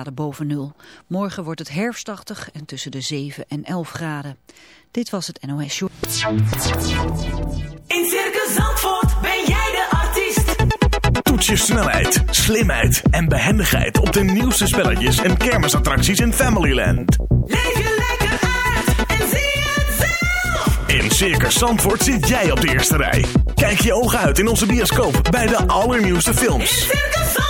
graden boven nul. Morgen wordt het herfstachtig en tussen de 7 en 11 graden. Dit was het NOS Show. In Circus Zandvoort ben jij de artiest. Toets je snelheid, slimheid en behendigheid op de nieuwste spelletjes en kermisattracties in Familyland. Leef je lekker uit en zie het zelf. In Circus Zandvoort zit jij op de eerste rij. Kijk je ogen uit in onze bioscoop bij de allernieuwste In films. Circus Zandvoort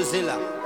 Brazil.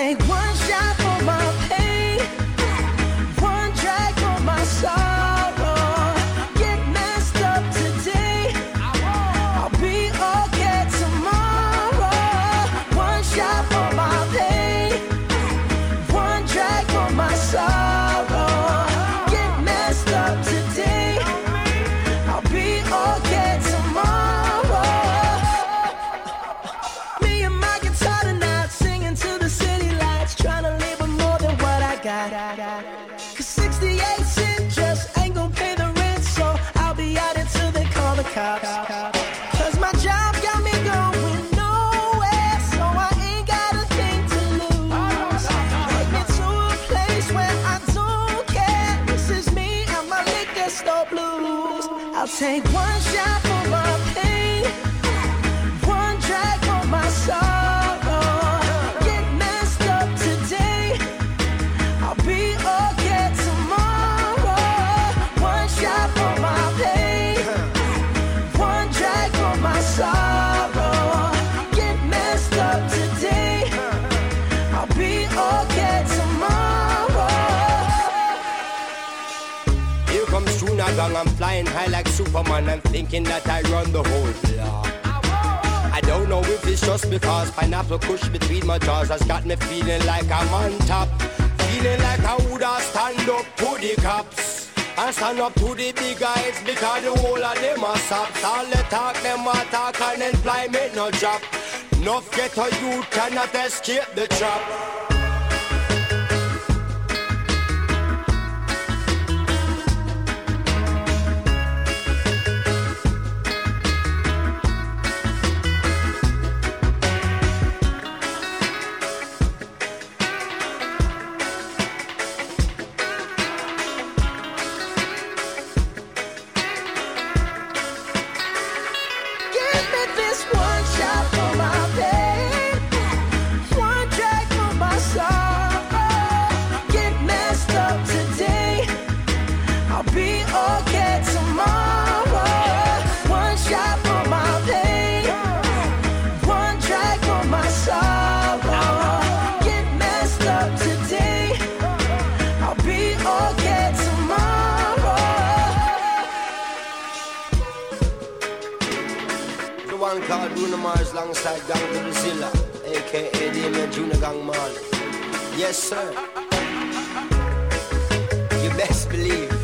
take one shot. I'll take one shot for Superman and thinking that I run the whole block. I don't know if it's just because pineapple push between my jaws has got me feeling like I'm on top. Feeling like I woulda stand up to the cops. I stand up to the big guys because the whole of them are sops. All the talk, them are talk and employment no job. Enough get a you cannot escape the trap. man called Bruno Mars alongside Gang to the Zilla, aka DMA Junior Gang Man. Yes, sir. You best believe.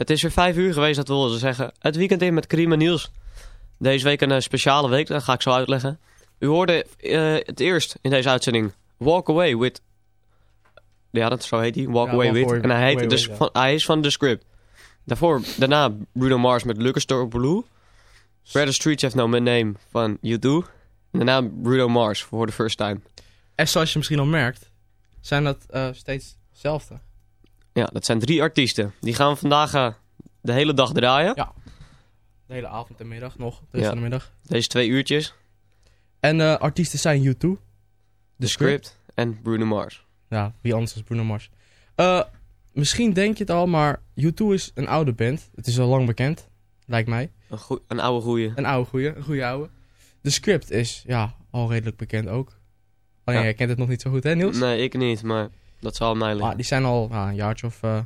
Het is weer vijf uur geweest, dat wilden ze zeggen. Het weekend in met Karim en Niels. Deze week een eh, speciale week, dat ga ik zo uitleggen. U hoorde eh, het eerst in deze uitzending Walk Away with... Ja, dat zo heet hij. Walk Ja, Away Walk with. Away- en hij, heet Away dus with, ja. van, hij is van The Script. Daarvoor, daarna Bruno Mars met Lucas Store Blue. Where the Streets Have No Name van U2. En daarna Bruno Mars voor the first time. En zoals je misschien al merkt, zijn dat eh, steeds hetzelfde. Ja, dat zijn drie artiesten. Die gaan vandaag eh, de hele dag draaien. Ja. De hele avond en middag nog, de Ja. de middag. Deze twee uurtjes. En eh, artiesten zijn U2. The Script en Bruno Mars. Ja, wie anders dan Bruno Mars. Eh, misschien denk je het al, maar U2 is een oude band. Het is al lang bekend, lijkt mij. Een, goe- een oude goeie. Een oude goeie, een goede oude. The Script is, ja, al redelijk bekend ook. Alleen Ja. jij kent het nog niet zo goed, hè Niels? Nee, ik niet, maar dat zal aan mij liggen. Ah, die zijn al nou, een jaartje of eh,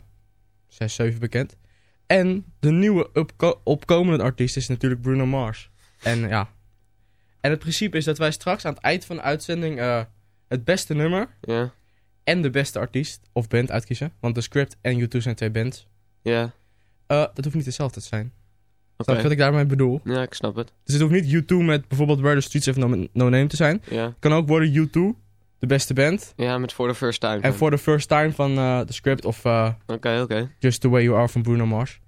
zes, zeven bekend. En de nieuwe opko- opkomende artiest is natuurlijk Bruno Mars. En ja. En het principe is dat wij straks aan het eind van de uitzending eh, het beste nummer Ja, en de beste artiest of band uitkiezen. Want The Script en U2 zijn twee bands. ja, Eh, dat hoeft niet hetzelfde te zijn. oké. Snap je wat ik daarmee bedoel? Ja, ik snap het. Dus het hoeft niet U2 met bijvoorbeeld Where the Streets Have No, no Name te zijn. Ja, Het kan ook worden U2, de beste band. ja met For the First Time. En For the First Time van eh, The Script of eh, Oké, oké. Just the Way You Are van Bruno Mars.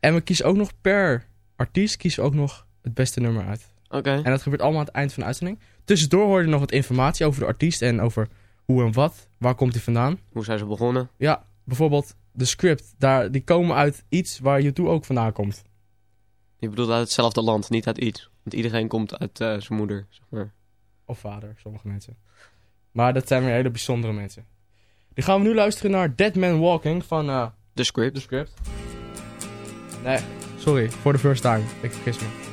En we kiezen ook nog per artiest kiezen we ook nog het beste nummer uit. Oké, En dat gebeurt allemaal aan het eind van de uitzending. Tussendoor hoor je nog wat informatie over de artiest en over hoe en wat. Waar komt hij vandaan? hoe zijn ze begonnen? Ja, bijvoorbeeld de script. Daar, die komen uit iets waar U2 ook vandaan komt. Je bedoelt uit hetzelfde land, niet uit iets. Want iedereen komt uit eh, zijn moeder, zeg maar. Of vader, sommige mensen. Maar dat zijn weer hele bijzondere mensen. Die gaan we nu luisteren naar Dead Man Walking van eh The Script. The Script. Nee, sorry, for the first time. Ik vergis me.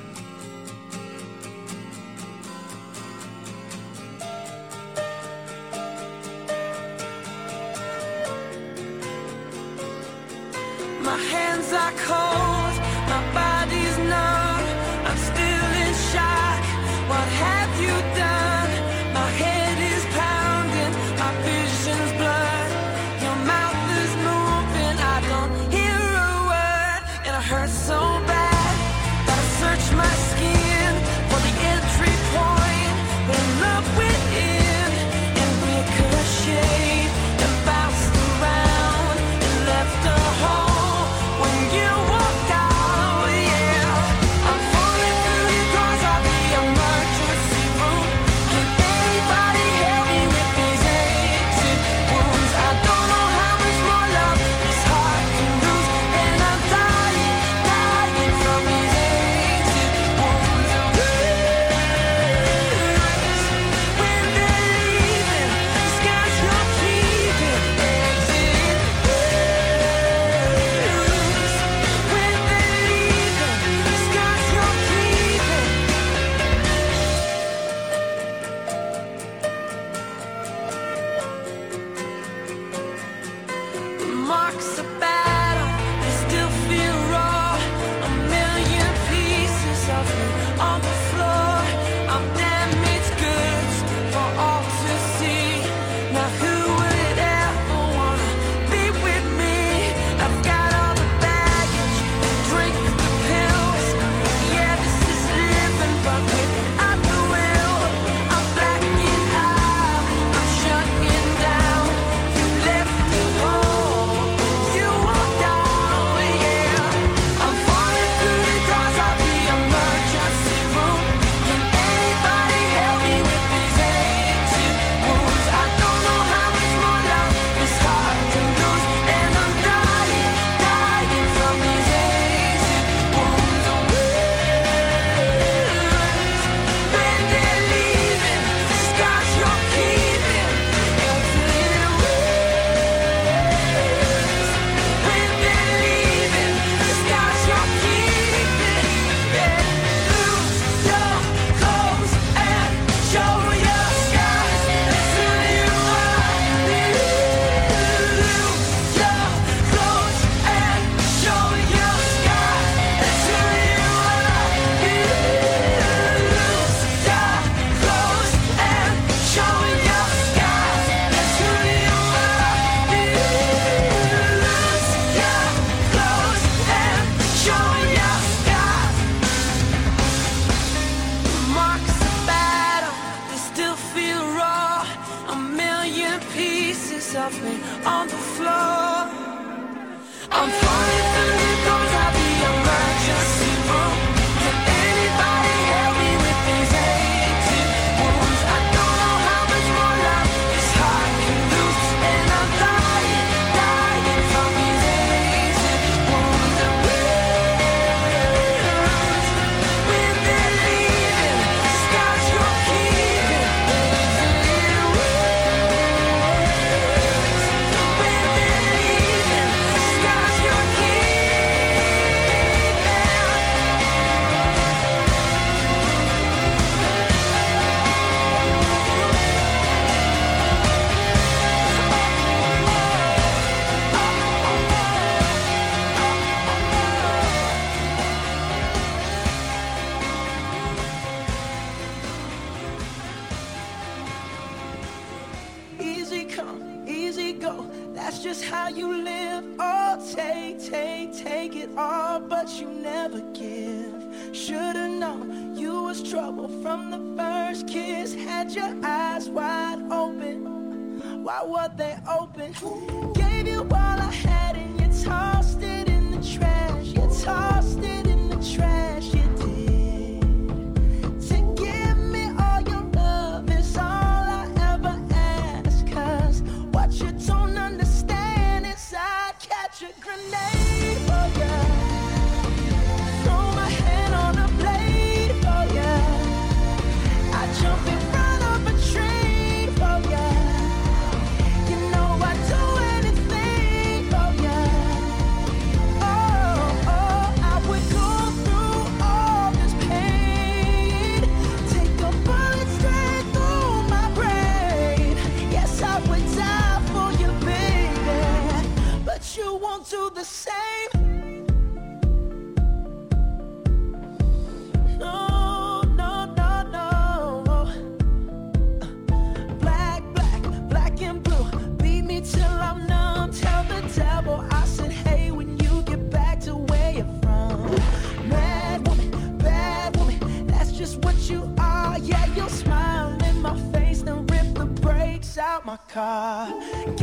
Car.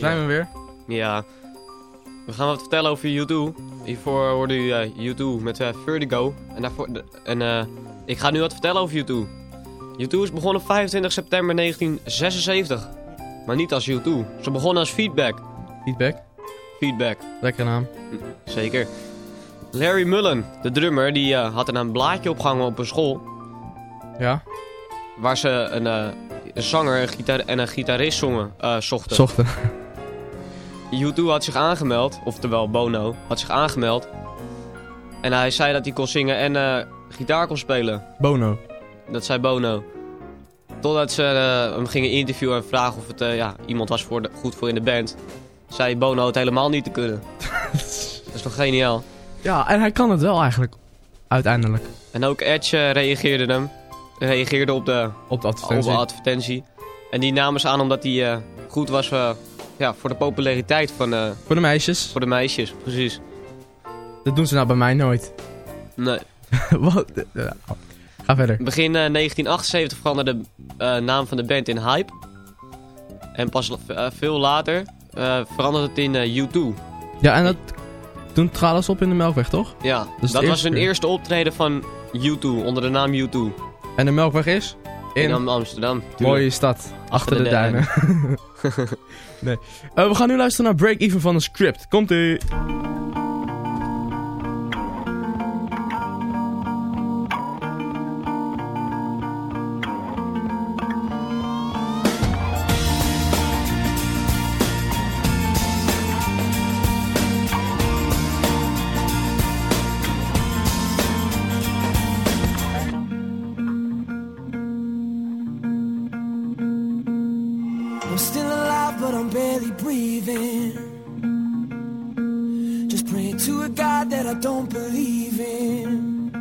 Daar zijn we weer. Ja. We gaan wat vertellen over U2. Hiervoor hoorde u eh, U2 met eh, Vertigo. En, daarvoor, en eh, ik ga nu wat vertellen over U2. U2 is begonnen op 25 september 1976. Maar niet als U2. Ze begonnen als Feedback. Feedback? Feedback. Lekkere naam. Zeker. Larry Mullen, de drummer, die eh, had een blaadje opgehangen op een school. Ja? Waar ze een, eh, een zanger een en een gitarist zongen, eh, zochten. Zochten. U2 had zich aangemeld, oftewel Bono, had zich aangemeld. En hij zei dat hij kon zingen en eh, gitaar kon spelen. Bono. Dat zei Bono. Totdat ze eh, hem gingen interviewen en vragen of het eh, ja, iemand was voor de, goed voor in de band. Zei Bono het helemaal niet te kunnen. dat is toch geniaal. Ja, en hij kan het wel eigenlijk. Uiteindelijk. En ook Edge reageerde hem. Reageerde op de, op de advertentie. Op de advertentie. En die namen ze aan omdat hij goed was ja, voor de populariteit van... eh, Voor de meisjes. Voor de meisjes, precies. Dat doen ze nou bij mij nooit. Nee. Wat? Ga verder. Begin eh, 1978 veranderde de eh, naam van de band in Hype. En pas eh, veel later eh, veranderde het in eh, U2. Ja, en dat... Toen trad alles op in de Melkweg, toch? Ja, Dus dat de was hun keer. eerste optreden van U2, onder de naam U2. En de Melkweg is? In, Am- Amsterdam. tuurlijk. Mooie stad. Achter, de, duinen. nee. Eh, we gaan nu luisteren naar Break Even van een script. Komt but I'm barely breathing. Just praying to a God that I don't believe in.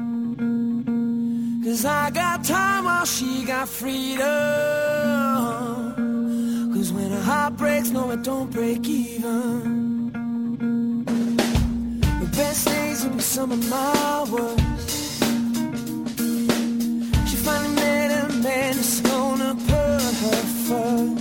Cause I got time while she got freedom. Cause when a heart breaks, no, it don't break even. The best days will be some of my worst. She finally met a man that's gonna put her first.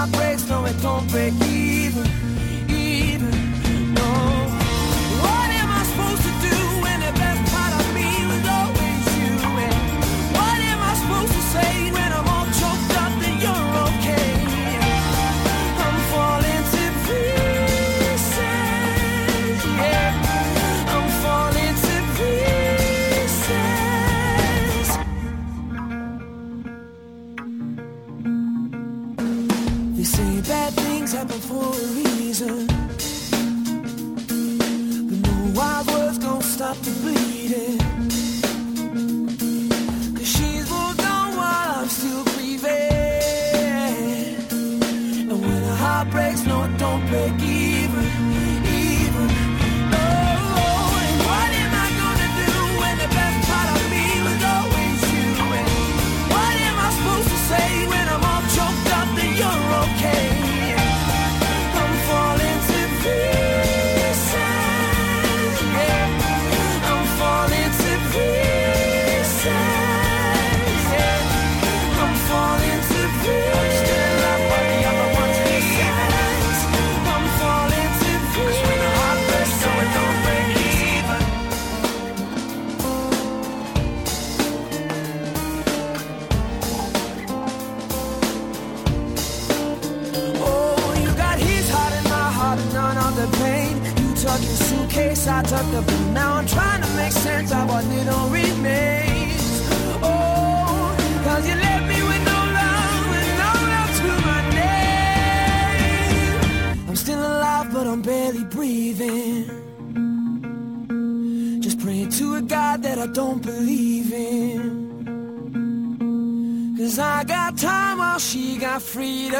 Heart breaks, no, it don't break even, freedom.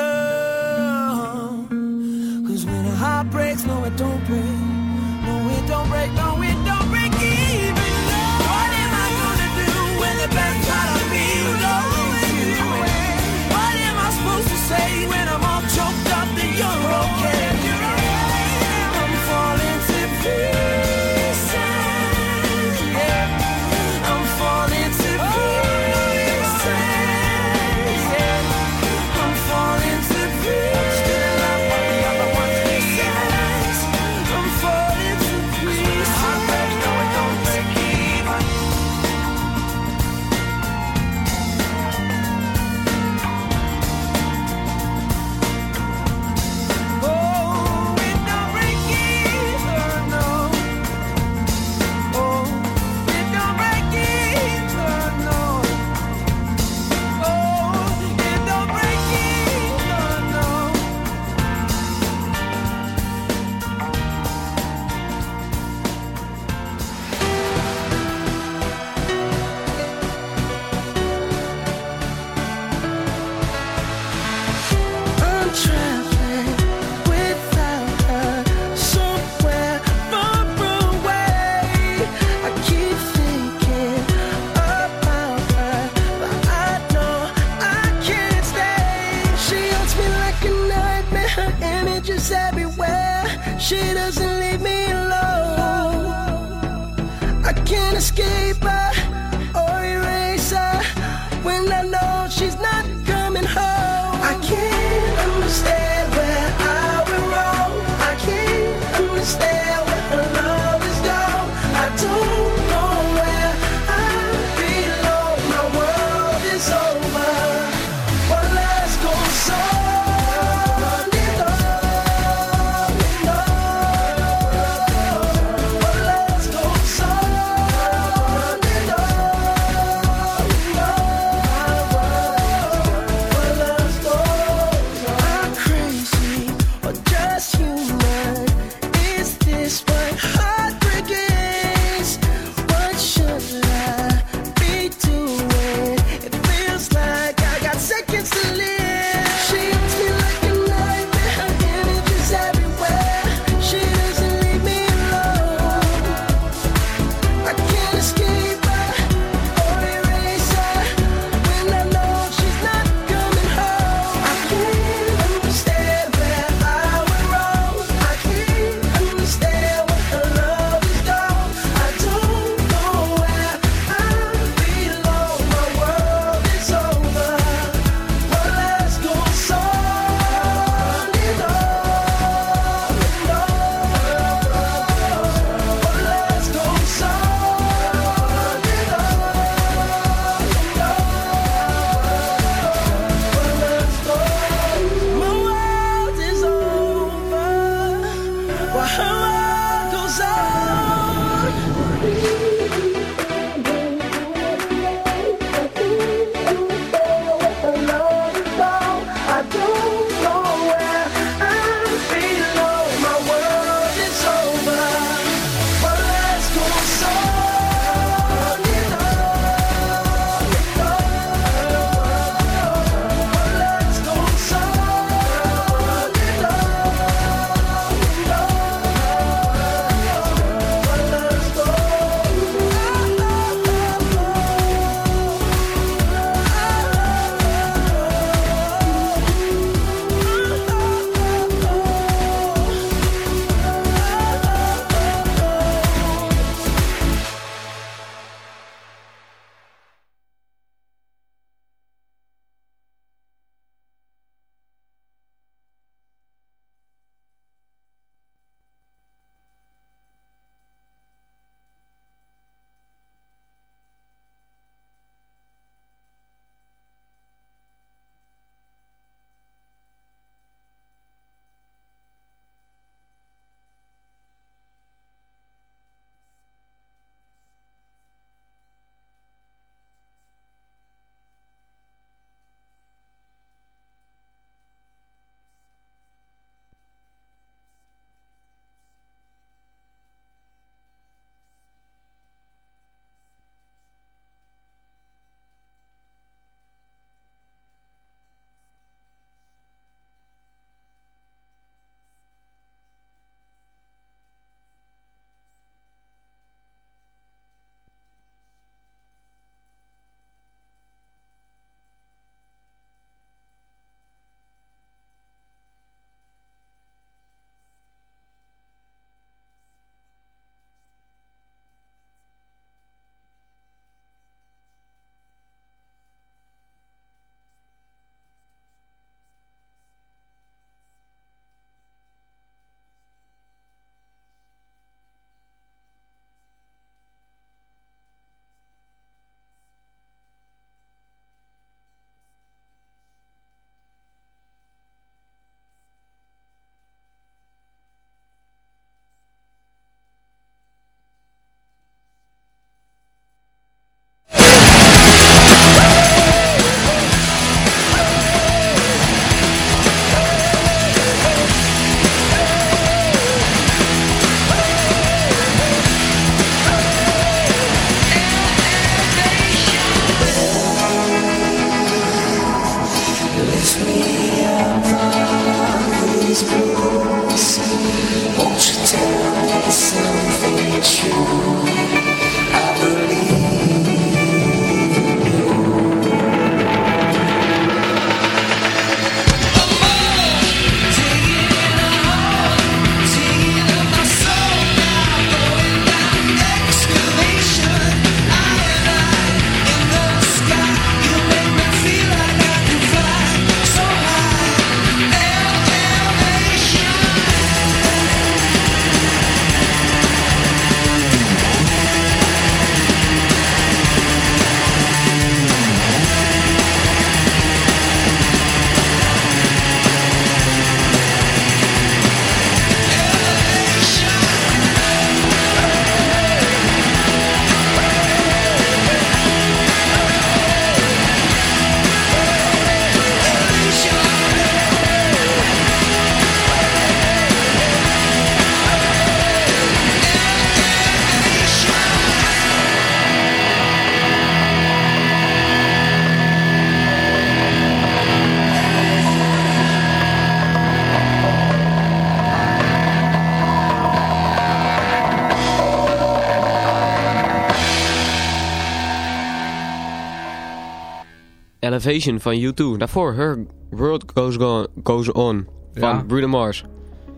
Invasion van U2. Daarvoor Her World Goes, Go- Goes On van Ja. Bruno Mars.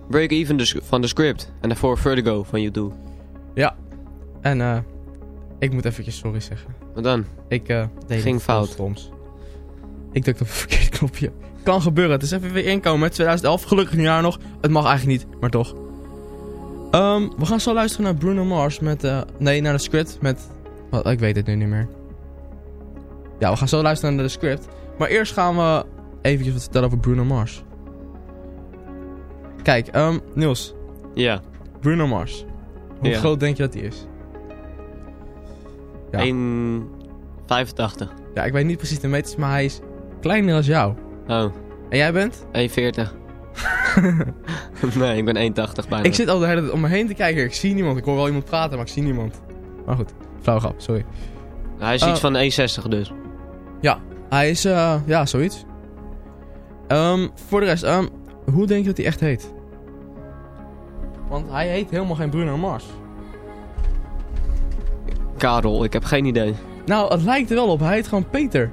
Break Even de, van The Script. En daarvoor Vertigo van U2. Ja. En eh, ik moet eventjes sorry zeggen. Wat dan? Ik eh Ging fout. Soms. Ik drukte op het verkeerde knopje. Kan gebeuren. Het is even weer inkomen. 2011, gelukkig nieuwjaar nog. Het mag eigenlijk niet, maar toch. Ehm, we gaan zo luisteren naar Bruno Mars met... eh, nee, naar de script met... Ik weet het nu niet meer. Ja, we gaan zo luisteren naar de script. Maar eerst gaan we eventjes wat vertellen over Bruno Mars. Kijk, ehm Niels. Ja. Bruno Mars. Hoe Ja. groot denk je dat hij is? Ja. 1,85. Ja, ik weet niet precies de meters, maar hij is kleiner dan jou. Oh, En jij bent? 1,40. nee, ik ben 1,80 bijna. Ik zit al de hele tijd om me heen te kijken. Ik zie niemand. Ik hoor wel iemand praten, maar ik zie niemand. Maar goed, flauw grap, sorry. Hij is iets van 1,60 dus. Ja, hij is, eh, ja, zoiets. Ehm, voor de rest, ehm, hoe denk je dat hij echt heet? Want hij heet helemaal geen Bruno Mars. Karel, ik heb geen idee. Nou, het lijkt er wel op. Hij heet gewoon Peter.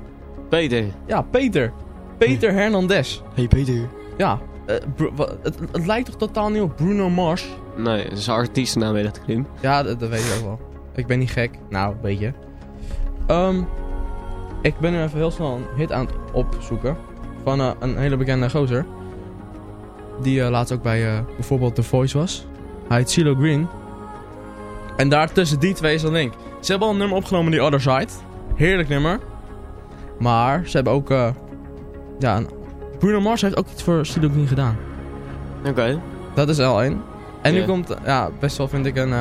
Peter. Ja, Peter. Peter Hernandez. Hey Peter. Ja, eh, het, het lijkt toch totaal niet op Bruno Mars? Nee, dat is een artiestennaam weet ik Klim. Ja, dat, dat weet ik ook wel. Ik ben niet gek. Nou, een beetje. Ehm, ik ben nu even heel snel een hit aan het opzoeken. Van eh, een hele bekende gozer. Die eh, laatst ook bij eh, bijvoorbeeld The Voice was. Hij heet CeeLo Green. En daar tussen die twee is een link. Ze hebben al een nummer opgenomen, The Other Side. Heerlijk nummer. Maar ze hebben ook... ja, Bruno Mars heeft ook iets voor CeeLo Green gedaan. Oké. Dat is al één. En nu komt, ja, best wel vind ik een,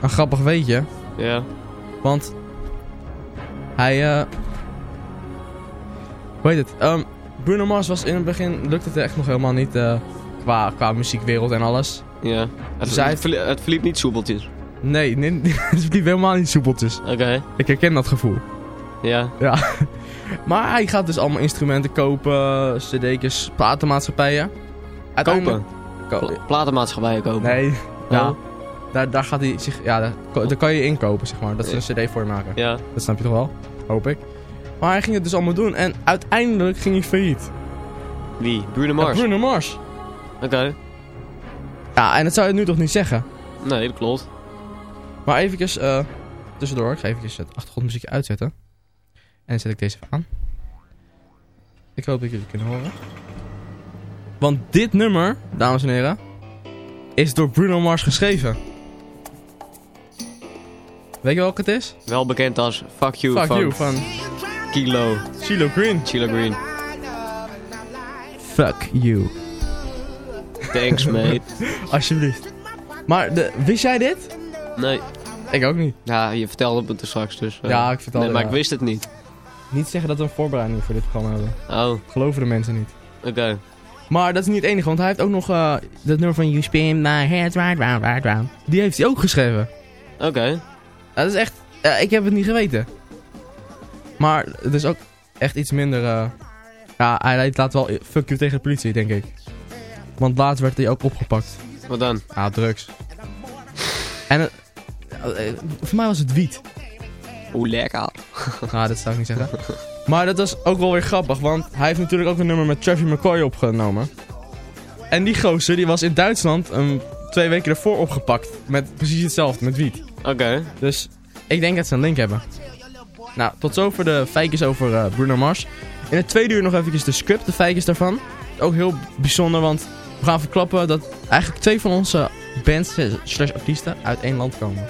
een grappig weetje. Ja. Want hij, hoe heet het? Ehm, Bruno Mars was in het begin, lukte het echt nog helemaal niet eh, qua, qua muziekwereld en alles. Ja. Het, Dus het, verli- het verliep niet soepeltjes. Nee, nee het liep helemaal niet soepeltjes. Oké. Ik herken dat gevoel. Ja. Ja. Maar hij gaat dus allemaal instrumenten kopen, cd'tjes, platenmaatschappijen. Uiteindelijk- Ko- Pla- platenmaatschappijen kopen. Nee, ja. Oh. Daar, daar gaat hij zich, ja, daar, daar kan je inkopen, zeg maar. Dat ze een cd voor je maken. Ja. Dat snap je toch wel? Hoop ik. Maar hij ging het dus allemaal doen en uiteindelijk ging hij failliet. Wie? Bruno Mars? Ja, Bruno Mars. Oké. Ja, en dat zou je nu toch niet zeggen? Nee, dat klopt. Maar eventjes, eh, tussendoor, ik ga eventjes het achtergrondmuziekje uitzetten. En dan zet ik deze even aan. Ik hoop dat jullie kunnen horen. Want dit nummer, dames en heren, is door Bruno Mars geschreven. Weet je welke het is? Wel bekend als Fuck You Fuck van You van Kilo. CeeLo Green. Chilo Green. Fuck you. Thanks, mate. Alsjeblieft. Maar de, wist jij dit? Nee. Ik ook niet. Ja, je vertelde het er straks dus. eh. Ja, ik vertelde, Nee, maar ja. ik wist het niet. Niet zeggen dat we een voorbereiding voor dit programma hebben. Oh, Geloven de mensen niet. oké. Maar dat is niet het enige, want hij heeft ook nog eh, dat nummer van You Spin My Head Right Round Right Round. Die heeft hij ook geschreven. Oké. Dat is echt... ik heb het niet geweten. Maar het is ook echt iets minder... eh, ja, hij laat wel fuck you tegen de politie, denk ik. Want laatst werd hij ook opgepakt. Wat dan? Ja, drugs. En het- eh, voor mij was het wiet. Hoe lekker. Nou, dat zou ik niet zeggen. Maar dat was ook wel weer grappig, want hij heeft natuurlijk ook een nummer met Travis McCoy opgenomen. En die gozer, die was in Duitsland twee weken ervoor opgepakt. Met precies hetzelfde, met wiet. Oké. Dus ik denk dat ze een link hebben. Nou, tot zover de feitjes over eh, Bruno Mars. In het tweede uur nog eventjes de script, de feitjes daarvan. Ook heel bijzonder, want we gaan verklappen dat eigenlijk twee van onze bands eh, slash artiesten uit één land komen.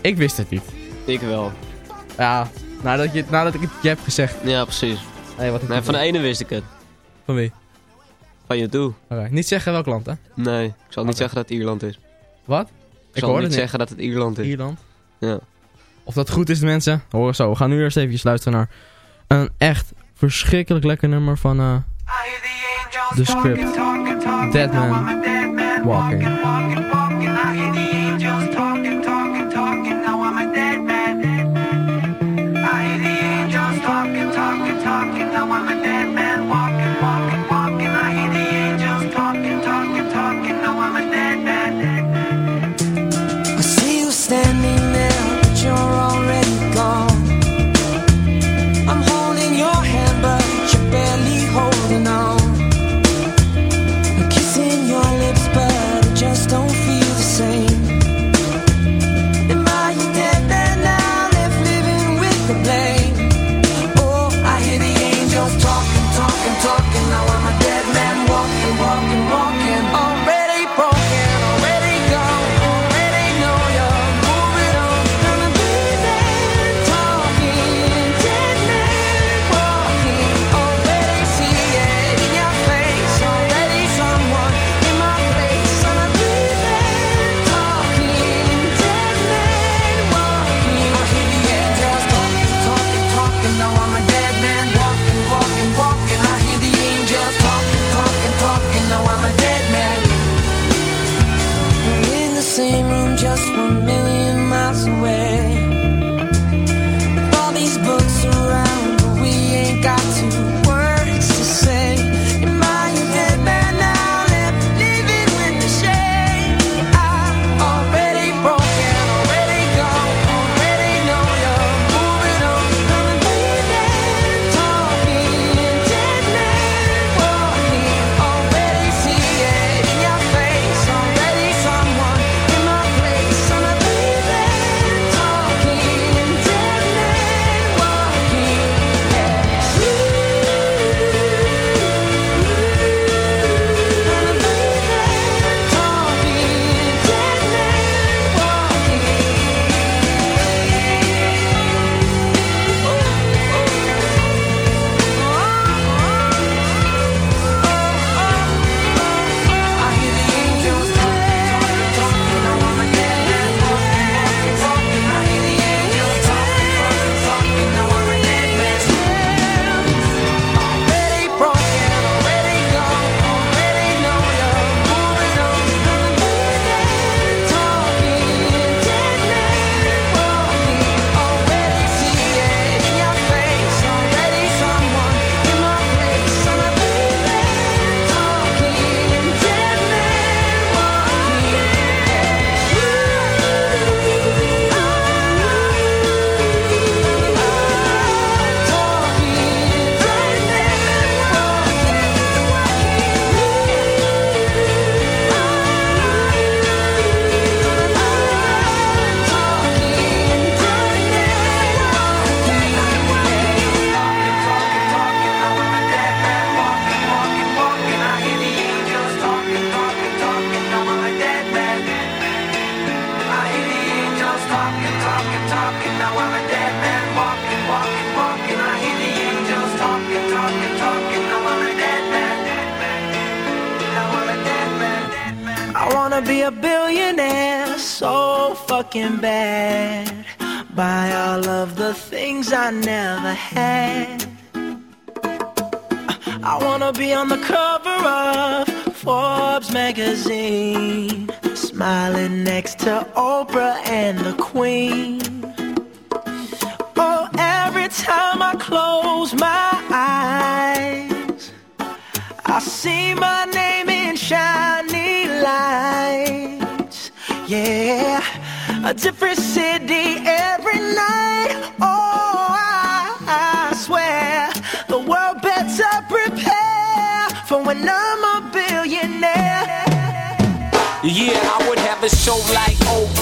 Ik wist het niet. Ik wel. Ja, nadat, je, nadat ik het je heb gezegd. Ja, precies. Nee, wat Nee, van de ene wist ik het. Van wie? Van je toe. Oké, niet zeggen welk land, hè? Nee, ik zal niet zeggen dat het Ierland is. Wat? Ik, zal niet zeggen dat het Ierland is. Ierland. Ja. Of dat goed is, de mensen. Horen zo. We gaan nu eerst eventjes luisteren naar een echt verschrikkelijk lekker nummer van eh The Script. Dead Man Walking. I see my name in shiny lights. Yeah, a different city every night. Oh, I, I swear the world better prepare for when I'm a billionaire. Yeah, I would have a show like Oprah.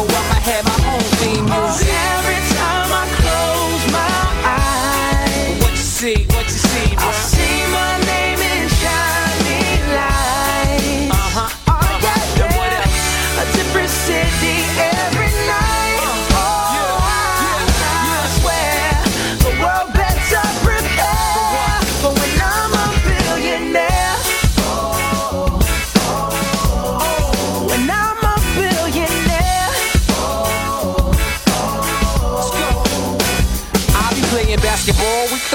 I'ma have my own theme music. Oh, every time I close my eyes, What you see, what you see, bro? I see basketball. with the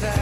that.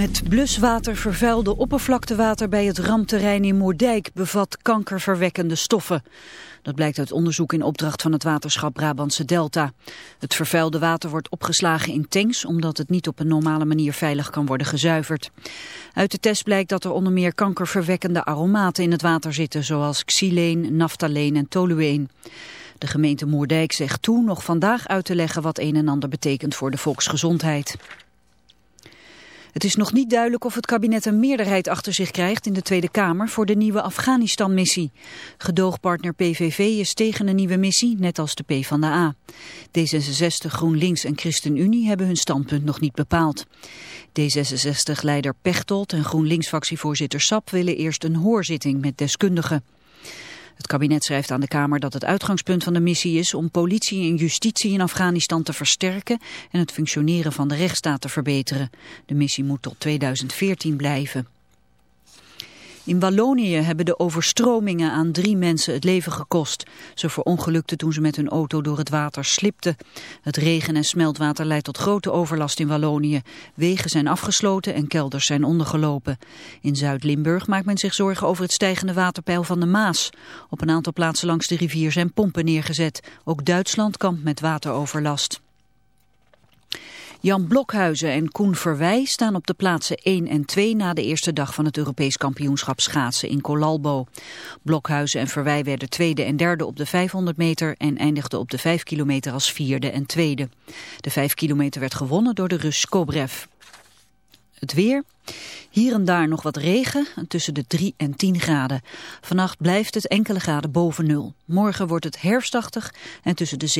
met bluswater vervuilde oppervlaktewater bij het rampterrein in Moerdijk bevat kankerverwekkende stoffen. Dat blijkt uit onderzoek in opdracht van het waterschap Brabantse Delta. Het vervuilde water wordt opgeslagen in tanks omdat het niet op een normale manier veilig kan worden gezuiverd. Uit de test blijkt dat er onder meer kankerverwekkende aromaten in het water zitten zoals xyleen, naftaleen en tolueen. De gemeente Moerdijk zegt toe nog vandaag uit te leggen wat een en ander betekent voor de volksgezondheid. Het is nog niet duidelijk of het kabinet een meerderheid achter zich krijgt in de Tweede Kamer voor de nieuwe Afghanistan-missie. Gedoogpartner PVV is tegen een nieuwe missie, net als de PvdA. D66, GroenLinks en ChristenUnie hebben hun standpunt nog niet bepaald. D66-leider Pechtold en GroenLinks-fractievoorzitter Sap willen eerst een hoorzitting met deskundigen. Het kabinet schrijft aan de Kamer dat het uitgangspunt van de missie is om politie en justitie in Afghanistan te versterken en het functioneren van de rechtsstaat te verbeteren. De missie moet tot 2014 blijven. In Wallonië hebben de overstromingen aan drie mensen het leven gekost. Ze verongelukten toen ze met hun auto door het water slipten. Het regen- en smeltwater leidt tot grote overlast in Wallonië. Wegen zijn afgesloten en kelders zijn ondergelopen. In Zuid-Limburg maakt men zich zorgen over het stijgende waterpeil van de Maas. Op een aantal plaatsen langs de rivier zijn pompen neergezet. Ook Duitsland kampt met wateroverlast. Jan Blokhuizen en Koen Verwij staan op de plaatsen 1 en 2 na de eerste dag van het Europees kampioenschap schaatsen in Colalbo. Blokhuizen en Verwij werden tweede en derde op de 500 meter en eindigden op de 5 kilometer als vierde en tweede. De 5 kilometer werd gewonnen door de Rus Kobrev. Het weer. Hier en daar nog wat regen, tussen de 3 en 10 graden. Vannacht blijft het enkele graden boven nul. Morgen wordt het herfstachtig en tussen de 7